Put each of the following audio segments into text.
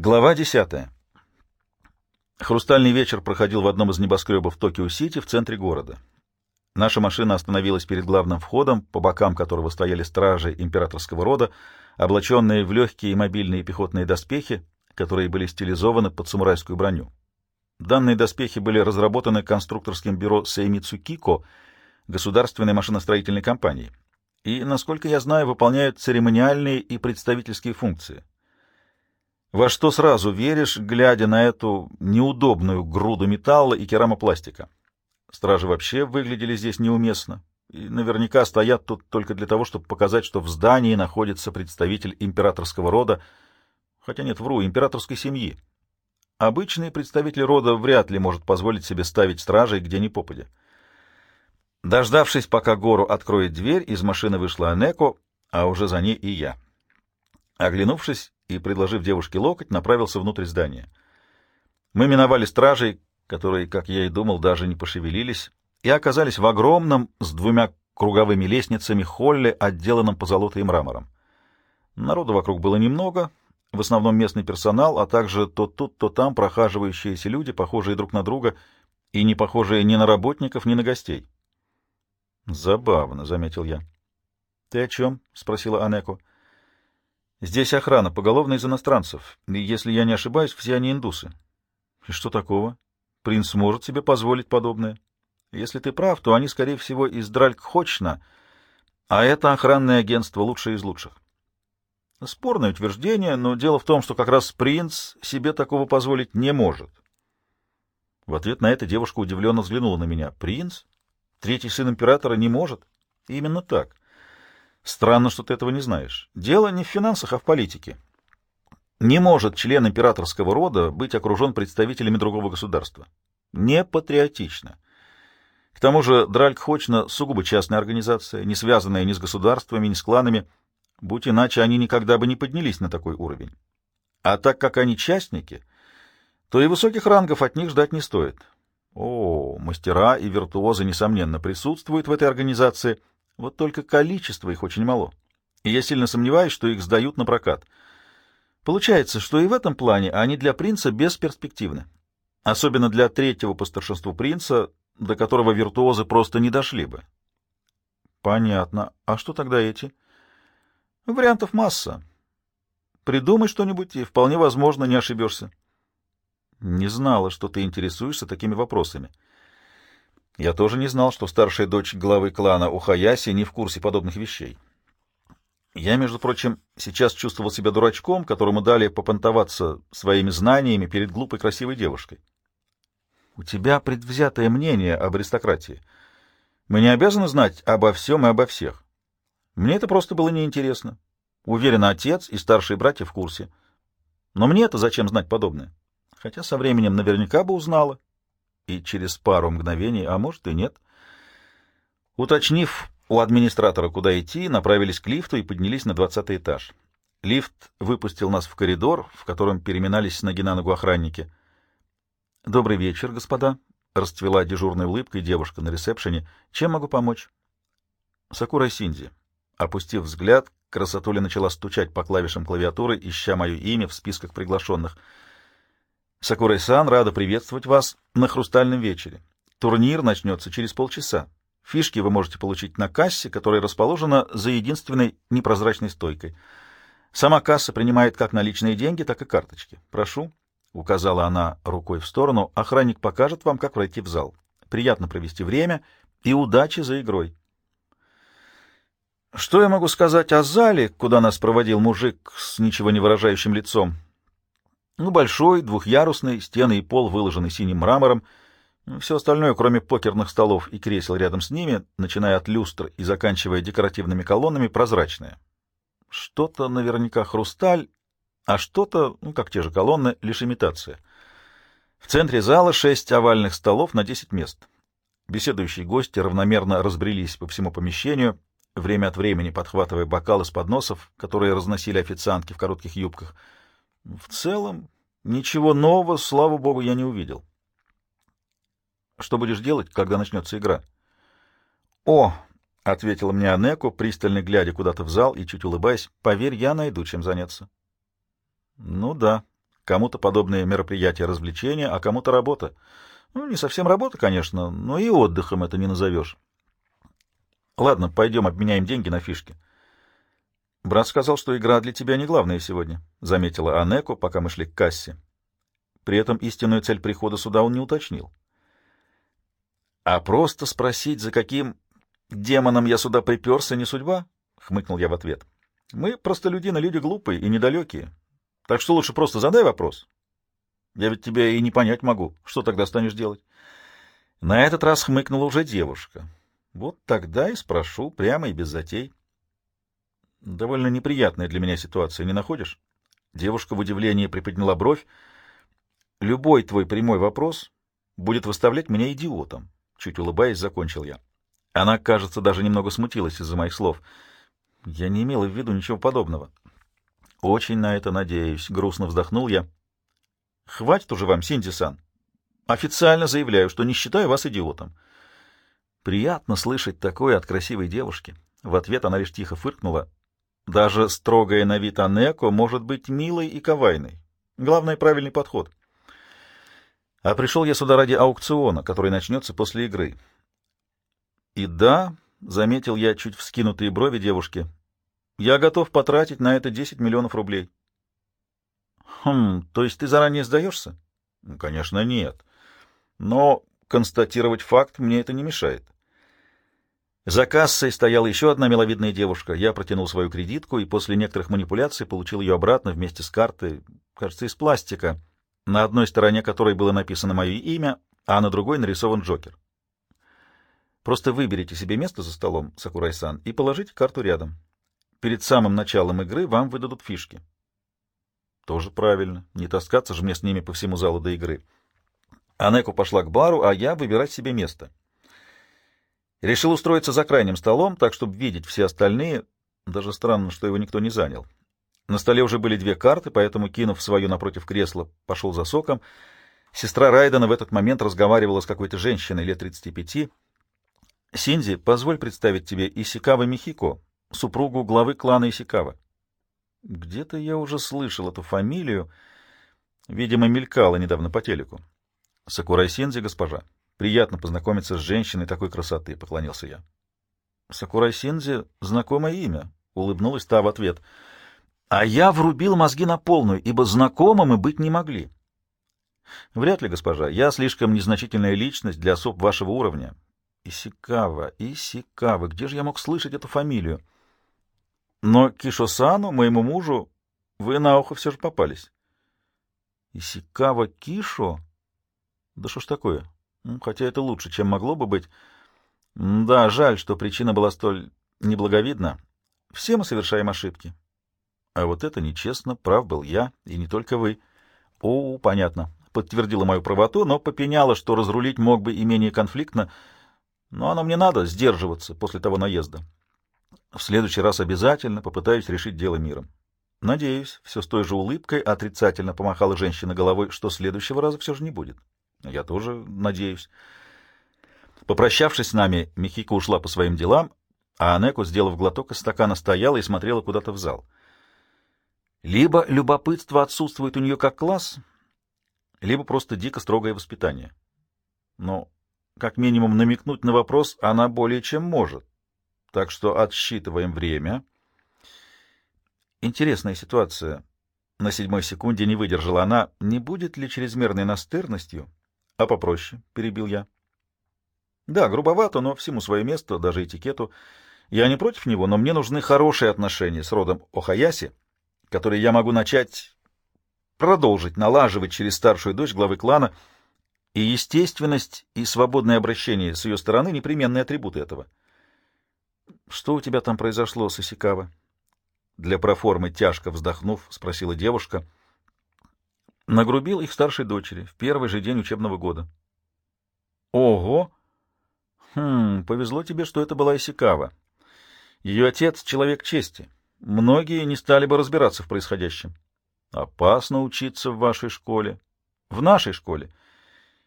Глава 10. Хрустальный вечер проходил в одном из небоскребов Токио-Сити в центре города. Наша машина остановилась перед главным входом, по бокам которого стояли стражи императорского рода, облаченные в легкие мобильные пехотные доспехи, которые были стилизованы под самурайскую броню. Данные доспехи были разработаны конструкторским бюро Сеймицу Кико, государственной машиностроительной компании, и, насколько я знаю, выполняют церемониальные и представительские функции. Во что сразу веришь, глядя на эту неудобную груду металла и керамопластика? Стражи вообще выглядели здесь неуместно, и наверняка стоят тут только для того, чтобы показать, что в здании находится представитель императорского рода, хотя нет, вру, императорской семьи. Обычный представитель рода вряд ли может позволить себе ставить стражей где ни попадя. Дождавшись, пока гору откроет дверь, из машины вышла Анеко, а уже за ней и я. Оглянувшись и предложив девушке локоть, направился внутрь здания. Мы миновали стражей, которые, как я и думал, даже не пошевелились, и оказались в огромном, с двумя круговыми лестницами, холле, отделанном позолотой и мрамором. Народу вокруг было немного, в основном местный персонал, а также то тут, то там прохаживающиеся люди, похожие друг на друга и не похожие ни на работников, ни на гостей. «Забавно», — заметил я. «Ты о чем?» — спросила Анеко. Здесь охрана, поголовно из иностранцев, и, если я не ошибаюсь, все они индусы. И что такого? Принц может себе позволить подобное. Если ты прав, то они, скорее всего, из Дральк-Хочна, а это охранное агентство лучшее из лучших. Спорное утверждение, но дело в том, что как раз принц себе такого позволить не может. В ответ на это девушка удивленно взглянула на меня. «Принц? Третий сын императора не может?» «Именно так. Странно, что ты этого не знаешь. Дело не в финансах, а в политике. Не может член императорского рода быть окружен представителями другого государства. Не патриотично. К тому же Дральк Хочна сугубо частная организация, не связанная ни с государствами, ни с кланами. Будь иначе, они никогда бы не поднялись на такой уровень. А так как они частники, то и высоких рангов от них ждать не стоит. О, мастера и виртуозы, несомненно, присутствуют в этой организации — вот только количество их очень мало, и я сильно сомневаюсь, что их сдают на прокат. Получается, что и в этом плане они для принца бесперспективны. Особенно для третьего по старшинству принца, до которого виртуозы просто не дошли бы. Понятно. А что тогда эти? Вариантов масса. Придумай что-нибудь, и вполне возможно не ошибешься. Не знала, что ты интересуешься такими вопросами. Я тоже не знал, что старшая дочь главы клана Ухаяси не в курсе подобных вещей. Я, между прочим, сейчас чувствовал себя дурачком, которому дали попонтоваться своими знаниями перед глупой красивой девушкой. У тебя предвзятое мнение об аристократии. Мы не обязаны знать обо всем и обо всех. Мне это просто было неинтересно. Уверен, отец и старшие братья в курсе. Но мне это зачем знать подобное? Хотя со временем наверняка бы узнала и через пару мгновений, а может и нет. Уточнив у администратора, куда идти, направились к лифту и поднялись на двадцатый этаж. Лифт выпустил нас в коридор, в котором переминались с ноги на ногу охранники. «Добрый вечер, господа», — расцвела дежурной улыбкой девушка на ресепшене. «Чем могу помочь?» «Сакура Синди». Опустив взгляд, красотуля начала стучать по клавишам клавиатуры, ища мое имя в списках приглашенных — Сакурай-сан рада приветствовать вас на «Хрустальном вечере». Турнир начнется через полчаса. Фишки вы можете получить на кассе, которая расположена за единственной непрозрачной стойкой. Сама касса принимает как наличные деньги, так и карточки. Прошу, — указала она рукой в сторону, — охранник покажет вам, как пройти в зал. Приятно провести время и удачи за игрой. Что я могу сказать о зале, куда нас проводил мужик с ничего не выражающим лицом? Ну, большой, двухъярусный, стены и пол выложены синим мрамором. Все остальное, кроме покерных столов и кресел рядом с ними, начиная от люстр и заканчивая декоративными колоннами, прозрачное. Что-то наверняка хрусталь, а что-то, ну, как те же колонны, лишь имитация. В центре зала шесть овальных столов на десять мест. Беседующие гости равномерно разбрелись по всему помещению, время от времени подхватывая бокалы с подносов, которые разносили официантки в коротких юбках — в целом, ничего нового, слава богу, я не увидел. Что будешь делать, когда начнется игра? О, — ответила мне Анеко, пристально глядя куда-то в зал и чуть улыбаясь, — поверь, я найду чем заняться. Ну да, Кому-то подобные мероприятия развлечения, а кому-то работа. Ну, не совсем работа, конечно, но и отдыхом это не назовешь. Ладно, пойдем обменяем деньги на фишки. Брат сказал, что игра для тебя не главная сегодня, — заметила Анеко, пока мы шли к кассе. При этом истинную цель прихода сюда он не уточнил. А просто спросить, за каким демоном я сюда приперся, не судьба, — хмыкнул я в ответ. Мы просто люди на люди глупые и недалекие. Так что лучше просто задай вопрос. Я ведь тебя и не понять могу. Что тогда станешь делать? На этот раз хмыкнула уже девушка. Вот тогда и спрошу, прямо и без затей. Довольно неприятная для меня ситуация, не находишь? Девушка в удивлении приподняла бровь. Любой твой прямой вопрос будет выставлять меня идиотом. Чуть улыбаясь, закончил я. Она, кажется, даже немного смутилась из-за моих слов. Я не имела в виду ничего подобного. Очень на это надеюсь. Грустно вздохнул я. Хватит уже вам, Синди-сан. Официально заявляю, что не считаю вас идиотом. Приятно слышать такое от красивой девушки. В ответ она лишь тихо фыркнула. Даже строгая на вид Анеко может быть милой и кавайной. Главное — правильный подход. А пришел я сюда ради аукциона, который начнется после игры. И да, — заметил я чуть вскинутые брови девушки, — я готов потратить на это 10 миллионов рублей. Хм, то есть ты заранее сдаешься? Конечно, нет. Но констатировать факт мне это не мешает. За кассой стояла еще одна миловидная девушка. Я протянул свою кредитку и после некоторых манипуляций получил ее обратно вместе с картой, кажется, из пластика, на одной стороне которой было написано мое имя, а на другой нарисован Джокер. Просто выберите себе место за столом, Сакурай-сан, и положите карту рядом. Перед самым началом игры вам выдадут фишки. Тоже правильно. Не таскаться же мне с ними по всему залу до игры. Анеку пошла к бару, а я выбирать себе место. Решил устроиться за крайним столом, так, чтобы видеть все остальные. Даже странно, что его никто не занял. На столе уже были две карты, поэтому, кинув свою напротив кресла, пошел за соком. Сестра Райдена в этот момент разговаривала с какой-то женщиной лет 35. «Синди, позволь представить тебе Исикава Михико, супругу главы клана Исикава». Где-то я уже слышал эту фамилию. Видимо, мелькала недавно по телеку. Сакурай Синзи, госпожа. Приятно познакомиться с женщиной такой красоты, — поклонился я. Сакурай Синзи — знакомое имя, — улыбнулась та в ответ. А я врубил мозги на полную, ибо знакомы быть не могли. Вряд ли, госпожа. Я слишком незначительная личность для особ вашего уровня. Исикава, Исикава. Где же я мог слышать эту фамилию? Но Кишосану, моему мужу, вы на ухо все же попались. Исикава Кишо? Да что ж такое? Хотя это лучше, чем могло бы быть. Да, жаль, что причина была столь неблаговидна. Все мы совершаем ошибки. А вот это нечестно, прав был я, и не только вы. О, понятно. Подтвердила мою правоту, но попеняла, что разрулить мог бы и менее конфликтно. Но оно мне надо сдерживаться после того наезда. В следующий раз обязательно попытаюсь решить дело миром. Надеюсь, все с той же улыбкой отрицательно помахала женщина головой, что следующего раза все же не будет. Я тоже надеюсь. Попрощавшись с нами, Михика ушла по своим делам, а Анеко, сделав глоток из стакана, стояла и смотрела куда-то в зал. Либо любопытство отсутствует у нее как класс, либо просто дико строгое воспитание. Но, как минимум, намекнуть на вопрос она более чем может. Так что отсчитываем время. Интересная ситуация. На седьмой секунде не выдержала она. Не будет ли чрезмерной настырностью? А попроще, — перебил я. Да, грубовато, но всему свое место, даже этикету. Я не против него, но мне нужны хорошие отношения с родом Охаяси, которые я могу начать продолжить налаживать через старшую дочь главы клана, и естественность и свободное обращение с ее стороны — непременные атрибуты этого. Что у тебя там произошло, Сосикава? Для проформы, тяжко вздохнув, спросила девушка. Нагрубил их старшей дочери в первый же день учебного года. Ого! Хм, повезло тебе, что это была Исикава. Ее отец — человек чести. Многие не стали бы разбираться в происходящем. Опасно учиться в вашей школе. В нашей школе.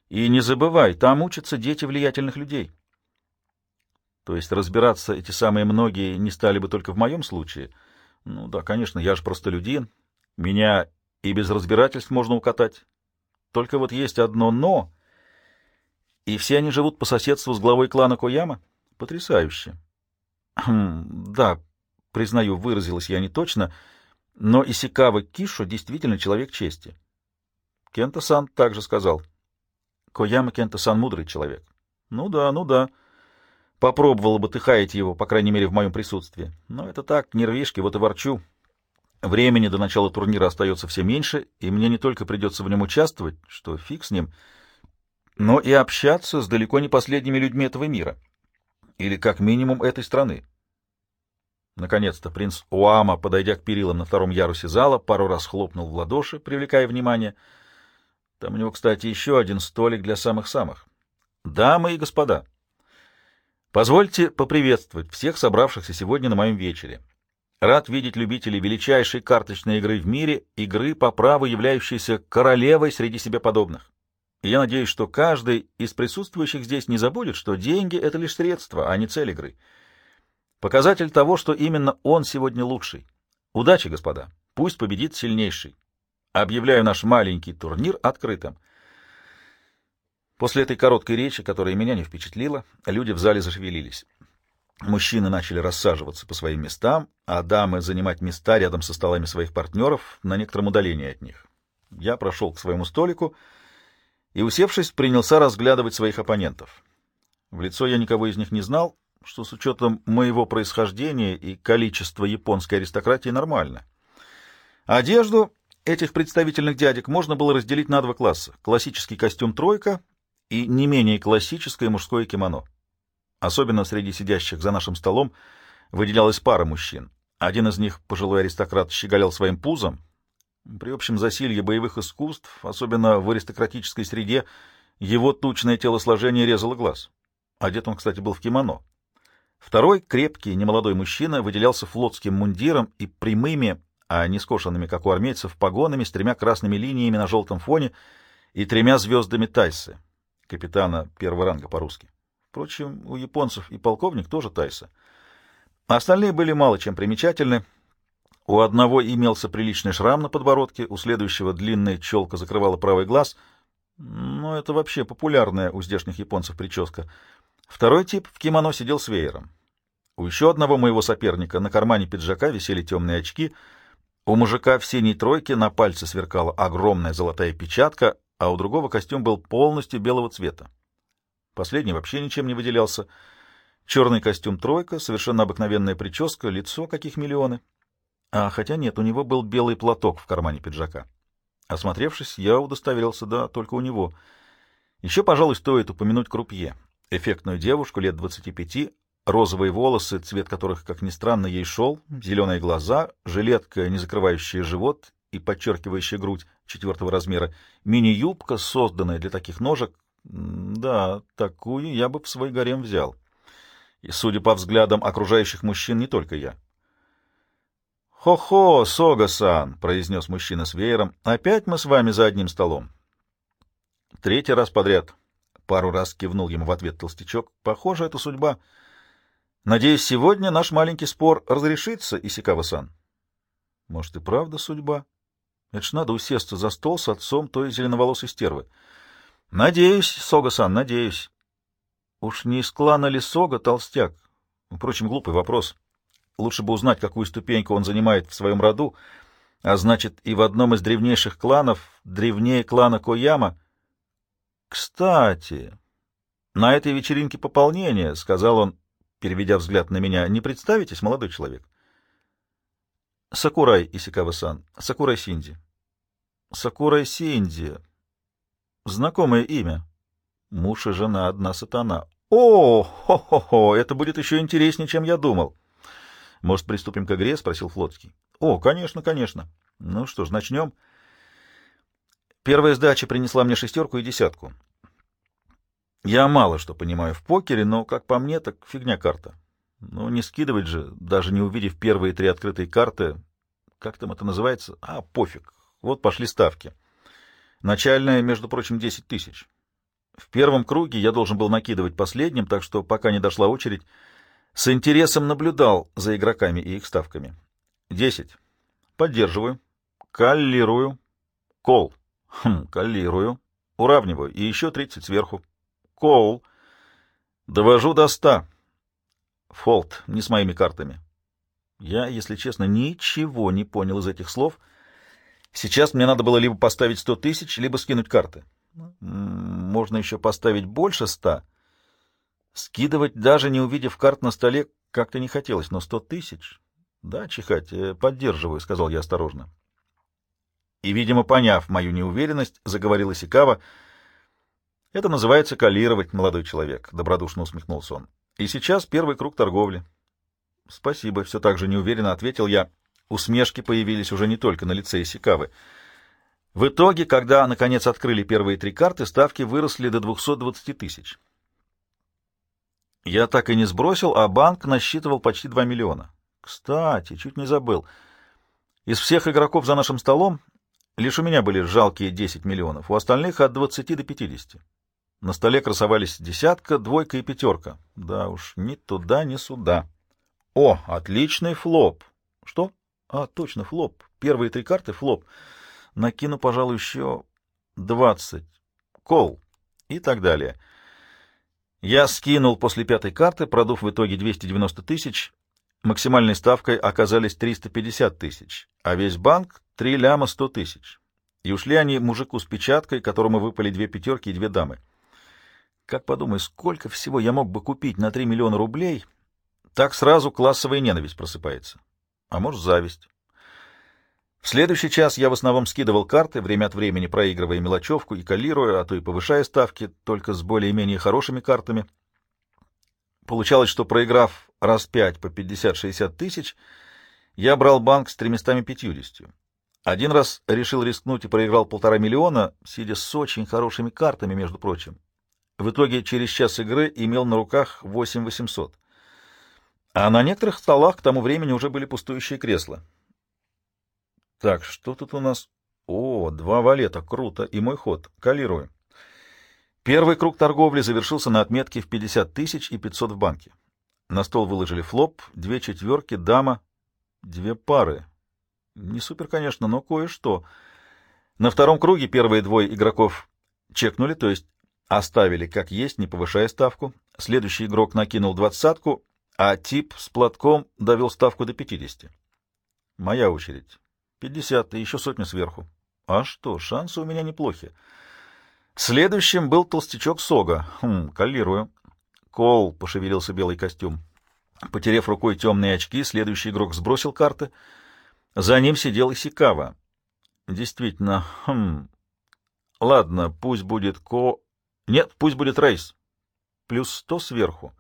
И не забывай, там учатся дети влиятельных людей. То есть разбираться эти самые многие не стали бы только в моем случае. Ну да, конечно, я же простолюдин. Меня и без разбирательств можно укатать. Только вот есть одно «но», и все они живут по соседству с главой клана Кояма. Потрясающе. Хм, да, признаю, выразилась я не точно, но Исикава Кишо действительно человек чести. Кента-сан также сказал. Кояма Кента-сан мудрый человек. Ну да, ну да. Попробовала бы ты хаять его, по крайней мере, в моем присутствии. Но это так, нервишки, вот и ворчу. Времени до начала турнира остается все меньше, и мне не только придется в нем участвовать, что фиг с ним, но и общаться с далеко не последними людьми этого мира. Или как минимум этой страны. Наконец-то принц Уама, подойдя к перилам на втором ярусе зала, пару раз хлопнул в ладоши, привлекая внимание. Там у него, кстати, еще один столик для самых-самых. Дамы и господа, позвольте поприветствовать всех собравшихся сегодня на моем вечере. Рад видеть любителей величайшей карточной игры в мире, игры по праву являющейся королевой среди себе подобных. И я надеюсь, что каждый из присутствующих здесь не забудет, что деньги — это лишь средство, а не цель игры. Показатель того, что именно он сегодня лучший. Удачи, господа! Пусть победит сильнейший. Объявляю наш маленький турнир открытым. После этой короткой речи, которая меня не впечатлила, люди в зале зашевелились. Мужчины начали рассаживаться по своим местам, а дамы занимать места рядом со столами своих партнеров на некотором удалении от них. Я прошел к своему столику и, усевшись, принялся разглядывать своих оппонентов. В лицо я никого из них не знал, что с учетом моего происхождения и количества японской аристократии нормально. Одежду этих представительных дядек можно было разделить на два класса — классический костюм «тройка» и не менее классическое мужское кимоно. Особенно среди сидящих за нашим столом выделялась пара мужчин. Один из них, пожилой аристократ, щеголял своим пузом. При общем засилье боевых искусств, особенно в аристократической среде, его тучное телосложение резало глаз. Одет он, кстати, был в кимоно. Второй, крепкий, немолодой мужчина, выделялся флотским мундиром и прямыми, а не скошенными, как у армейцев, погонами с тремя красными линиями на желтом фоне и тремя звездами Тайсы, капитана первого ранга по-русски. Впрочем, у японцев и полковник тоже Тайса. Остальные были мало чем примечательны. У одного имелся приличный шрам на подбородке, у следующего длинная челка закрывала правый глаз. Но это вообще популярная у здешних японцев прическа. Второй тип в кимоно сидел с веером. У еще одного моего соперника на кармане пиджака висели темные очки. У мужика в синей тройке на пальце сверкала огромная золотая печатка, а у другого костюм был полностью белого цвета. Последний вообще ничем не выделялся. Черный костюм тройка, совершенно обыкновенная прическа, лицо каких миллионы. А хотя нет, у него был белый платок в кармане пиджака. Осмотревшись, я удостоверился, да, только у него. Еще, пожалуй, стоит упомянуть крупье. Эффектную девушку лет двадцати пяти, розовые волосы, цвет которых, как ни странно, ей шел, зеленые глаза, жилетка, не закрывающая живот и подчеркивающая грудь четвертого размера, мини-юбка, созданная для таких ножек, да, такую я бы в свой гарем взял. И, судя по взглядам окружающих мужчин, не только я. «Хо-хо, Сога-сан!» — произнес мужчина с веером. «Опять мы с вами за одним столом?» Третий раз подряд. Пару раз кивнул ему в ответ толстячок. «Похоже, это судьба. Надеюсь, сегодня наш маленький спор разрешится, Исикава-сан?» «Может, и правда судьба? Это ж надо усесться за стол с отцом той зеленоволосой стервы». Надеюсь, Сога-сан, надеюсь. Уж не из клана ли Сога толстяк? Впрочем, глупый вопрос. Лучше бы узнать, какую ступеньку он занимает в своем роду, а значит, и в одном из древнейших кланов, древнее клана Кояма. Кстати, на этой вечеринке пополнение, — сказал он, переведя взгляд на меня, — не представитесь, молодой человек? Сакурай Исикава-сан, Сакурай Синди. Сакурай Синди, Знакомое имя. Муж и жена одна сатана. О, хо-хо-хо, это будет еще интереснее, чем я думал. Может, приступим к игре? спросил Флотский. О, конечно, конечно. Ну что ж, начнем. Первая сдача принесла мне шестерку и десятку. Я мало что понимаю в покере, но, как по мне, так фигня карта. Ну, не скидывать же, даже не увидев первые три открытые карты. Как там это называется? А, пофиг. Вот пошли ставки. Начальная, между прочим, 10 тысяч. В первом круге я должен был накидывать последним, так что, пока не дошла очередь, с интересом наблюдал за игроками и их ставками. 10. Поддерживаю. Каллирую. Кол. Хм, каллирую. Уравниваю. И еще 30 сверху. Кол. Довожу до 100. Фолт. Не с моими картами. Я, если честно, ничего не понял из этих слов. Сейчас мне надо было либо поставить 100 тысяч, либо скинуть карты. Можно еще поставить больше 100. Скидывать, даже не увидев карт на столе, как-то не хотелось, но 100 тысяч... Да, чихать, э, поддерживаю, — сказал я осторожно. И, видимо, поняв мою неуверенность, заговорил Исикава. Это называется калировать, молодой человек, — добродушно усмехнулся он. И сейчас первый круг торговли. Спасибо, все так же неуверенно ответил я. Усмешки появились уже не только на лице Исикавы. В итоге, когда, наконец, открыли первые три карты, ставки выросли до 220 тысяч. Я так и не сбросил, а банк насчитывал почти 2 миллиона. Кстати, чуть не забыл. Из всех игроков за нашим столом лишь у меня были жалкие 10 миллионов, у остальных от 20 до 50. На столе красовались десятка, двойка и пятерка. Да уж, ни туда, ни сюда. О, отличный флоп. Что? А, точно, флоп. Первые три карты — флоп. Накину, пожалуй, еще 20. Кол. И так далее. Я скинул после пятой карты, продув в итоге 290 тысяч, Максимальной ставкой оказались 350 тысяч, а весь банк — 3 ляма 100 тысяч. И ушли они мужику с печаткой, которому выпали две пятерки и две дамы. Как подумай, сколько всего я мог бы купить на 3 миллиона рублей, так сразу классовая ненависть просыпается. А может, зависть. В следующий час я в основном скидывал карты, время от времени проигрывая мелочевку и калируя, а то и повышая ставки, только с более-менее хорошими картами — Получалось, что проиграв раз пять по 50-60 тысяч, я брал банк с 350. Один раз решил рискнуть и проиграл полтора миллиона, сидя с очень хорошими картами, между прочим. В итоге через час игры имел на руках 8 800. А на некоторых столах к тому времени уже были пустующие кресла. Так, что тут у нас? О, два валета, круто, и мой ход, калирую. Первый круг торговли завершился на отметке в 50 тысяч и 500 в банке. На стол выложили флоп, две четверки, дама, две пары. Не супер, конечно, но кое-что. На втором круге первые двое игроков чекнули, то есть оставили как есть, не повышая ставку. Следующий игрок накинул двадцатку, а тип с платком довел ставку до 50. Моя очередь. 50 и еще сотня сверху. А что, шансы у меня неплохие. Следующим был толстячок Сога. Хм, каллирую. Кол, — пошевелился белый костюм. Потерев рукой темные очки, следующий игрок сбросил карты. За ним сидел Исикава. Действительно, хм... Ладно, пусть будет Ко... Нет, пусть будет Рейс. Плюс сто сверху.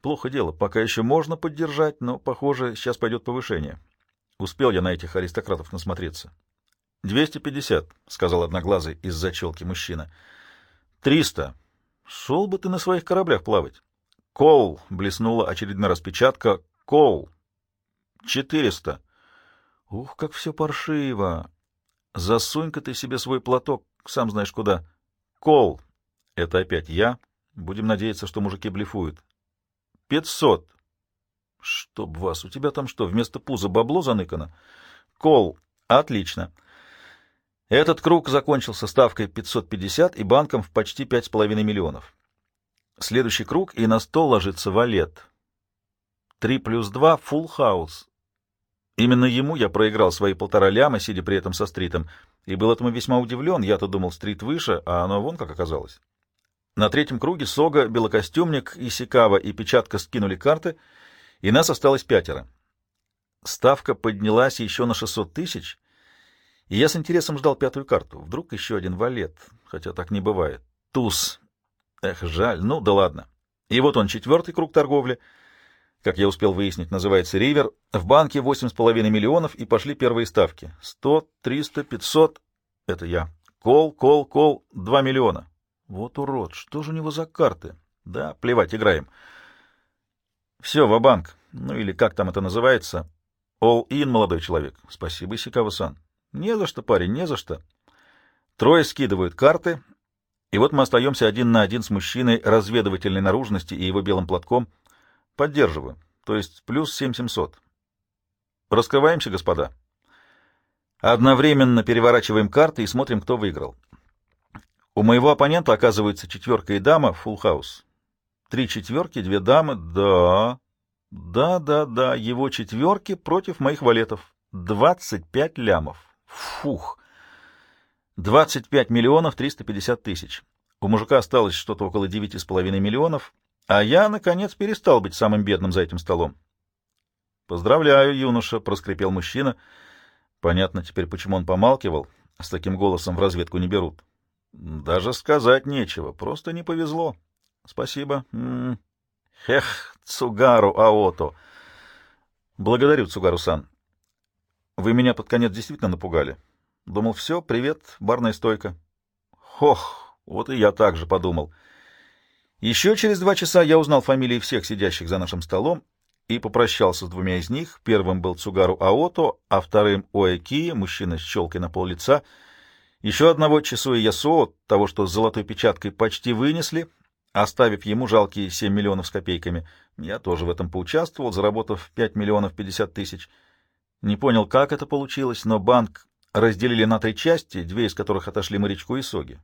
Плохо дело, пока еще можно поддержать, но, похоже, сейчас пойдет повышение. Успел я на этих аристократов насмотреться. — Двести пятьдесят, — сказал одноглазый из-за челки мужчина. — Триста. Шел бы ты на своих кораблях плавать. — Кол, — блеснула очередная распечатка. — Кол. — Четыреста. — Ух, как все паршиво. Засунь-ка ты себе свой платок, сам знаешь куда. — Кол. — Это опять я. Будем надеяться, что мужики блефуют. — Пятьсот. — Чтоб вас, у тебя там что, вместо пуза бабло заныкано? — Кол. — Отлично. — этот круг закончился ставкой 550 и банком в почти 5,5 миллионов. Следующий круг, и на стол ложится валет. 3 плюс 2 — фулл хаус. Именно ему я проиграл свои полтора ляма, сидя при этом со стритом, и был этому весьма удивлен. Я-то думал, стрит выше, а оно вон как оказалось. На третьем круге Сога, Белокостюмник, Исикава и Печатка скинули карты, и нас осталось пятеро. Ставка поднялась еще на 600 тысяч — и я с интересом ждал пятую карту. Вдруг еще один валет, хотя так не бывает. Туз. Эх, жаль. Ну, да ладно. И вот он, четвертый круг торговли. Как я успел выяснить, называется «Ривер». В банке 8,5 миллионов, и пошли первые ставки. 100, 300, 500. Это я. Кол, кол, кол. 2 миллиона. Вот урод. Что же у него за карты? Да, плевать, играем. Все, в банк Ну, или как там это называется. All-in, молодой человек. Спасибо, Исикава-сан. Не за что, парень, не за что. Трое скидывают карты, и вот мы остаемся один на один с мужчиной разведывательной наружности и его белым платком. Поддерживаю, то есть плюс 7700. Раскрываемся, господа. Одновременно переворачиваем карты и смотрим, кто выиграл. У моего оппонента оказывается четверка и дама, фулл хаус. Три четверки, две дамы, да, да, да, да, его четверки против моих валетов. Двадцать пять лямов. Фух. Двадцать пять миллионов триста пятьдесят тысяч. У мужика осталось что-то около девяти с половиной миллионов, а я, наконец, перестал быть самым бедным за этим столом. «Поздравляю, юноша», — проскрипел мужчина. Понятно теперь, почему он помалкивал. С таким голосом в разведку не берут. Даже сказать нечего, просто не повезло. Спасибо. М -м. Хех, Цугару Аото. Благодарю, Цугару-сан. Вы меня под конец действительно напугали. Думал, все, привет, барная стойка. Хох, вот и я так же подумал. Еще через два часа я узнал фамилии всех сидящих за нашим столом и попрощался с двумя из них. Первым был Цугару Аото, а вторым Оэки, мужчина с челкой на пол лица. Еще одного Чесуи Ясоо, того, что с золотой печаткой почти вынесли, оставив ему жалкие 7 миллионов с копейками. Я тоже в этом поучаствовал, заработав 5 миллионов 50 тысяч. Не понял, как это получилось, но банк разделили на три части, две из которых отошли морячку и Соги.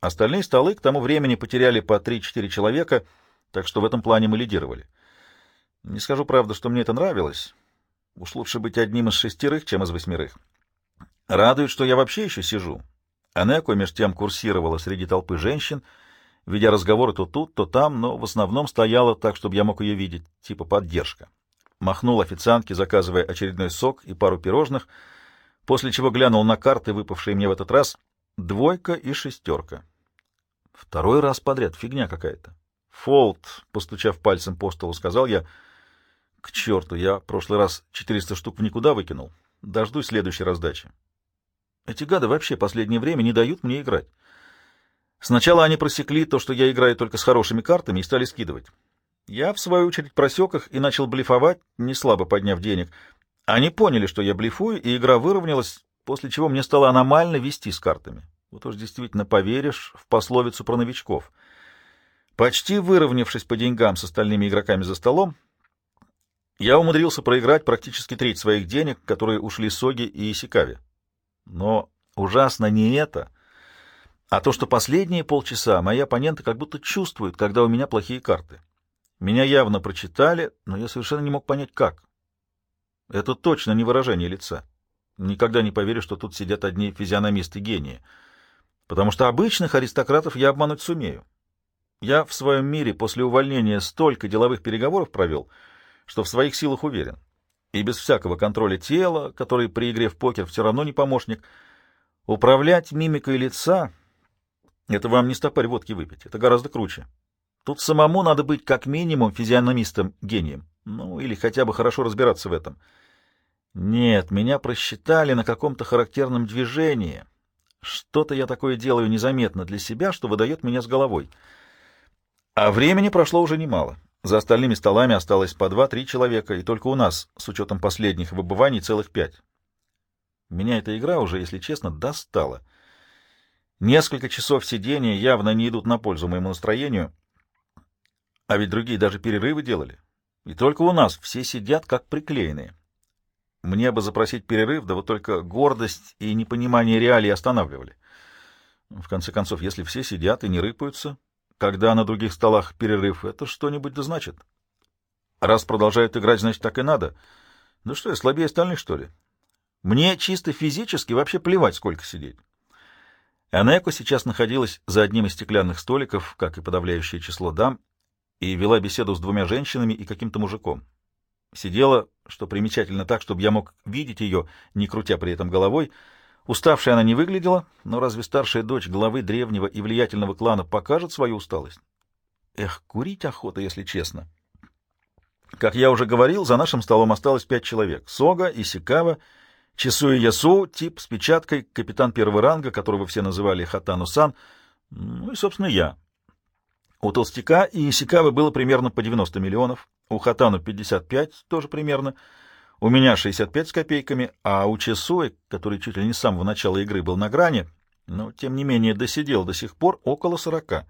Остальные столы к тому времени потеряли по 3-4 человека, так что в этом плане мы лидировали. Не скажу, правда, что мне это нравилось. Уж лучше быть одним из шестерых, чем из восьмерых. Радует, что я вообще еще сижу. Анеко меж тем курсировала среди толпы женщин, ведя разговоры то тут, то там, но в основном стояла так, чтобы я мог ее видеть, типа поддержка. Махнул официантке, заказывая очередной сок и пару пирожных, после чего глянул на карты, выпавшие мне в этот раз. Двойка и шестерка. Второй раз подряд, фигня какая-то. Фолт, постучав пальцем по столу, сказал я, к черту, я в прошлый раз 400 штук в никуда выкинул. Дождусь следующей раздачи. Эти гады вообще последнее время не дают мне играть. Сначала они просекли то, что я играю только с хорошими картами, и стали скидывать. Я, в свою очередь, просек их и начал блефовать, не слабо подняв денег. Они поняли, что я блефую, и игра выровнялась, после чего мне стало аномально вести с картами. Вот уж действительно поверишь в пословицу про новичков. Почти выровнявшись по деньгам с остальными игроками за столом, я умудрился проиграть практически треть своих денег, которые ушли Соги и Исикаве. Но ужасно не это, а то, что последние полчаса мои оппоненты как будто чувствуют, когда у меня плохие карты. Меня явно прочитали, но я совершенно не мог понять, как. Это точно не выражение лица. Никогда не поверю, что тут сидят одни физиономисты-гении. Потому что обычных аристократов я обмануть сумею. Я в своем мире после увольнения столько деловых переговоров провел — что в своих силах уверен. И без всякого контроля тела, который при игре в покер все равно не помощник, управлять мимикой лица — это вам не стопарь водки выпить, это гораздо круче. Тут самому надо быть как минимум физиономистом-гением, ну или хотя бы хорошо разбираться в этом. Нет, меня просчитали на каком-то характерном движении. Что-то я такое делаю незаметно для себя, что выдает меня с головой. А времени прошло уже немало. За остальными столами осталось по два-три человека, и только у нас, с учетом последних выбываний, целых пять. Меня эта игра уже, если честно, достала. Несколько часов сидения явно не идут на пользу моему настроению, а ведь другие даже перерывы делали. И только у нас все сидят как приклеенные. Мне бы запросить перерыв, да вот только гордость и непонимание реалий останавливали. В конце концов, если все сидят и не рыпаются, когда на других столах перерыв, это что-нибудь да значит. Раз продолжают играть, значит, так и надо. Ну что, я слабее остальных, что ли? Мне чисто физически вообще плевать, сколько сидеть. Анеко сейчас находилась за одним из стеклянных столиков, как и подавляющее число дам, и вела беседу с двумя женщинами и каким-то мужиком. Сидела, что примечательно так, чтобы я мог видеть ее, не крутя при этом головой, — Уставшей она не выглядела, но разве старшая дочь главы древнего и влиятельного клана покажет свою усталость? Эх, курить охота, если честно. Как я уже говорил, за нашим столом осталось пять человек. Сога, Исикава, Чесуи Ясу, тип с печаткой, капитан первого ранга, которого все называли Хатану-сан, ну и, собственно, я. У Толстяка и Исикавы было примерно по 90 миллионов, у Хатану 55 тоже примерно, у меня 65 с копейками, а у Чесуэ, который чуть ли не с самого начала игры был на грани, но, тем не менее, досидел до сих пор около 40.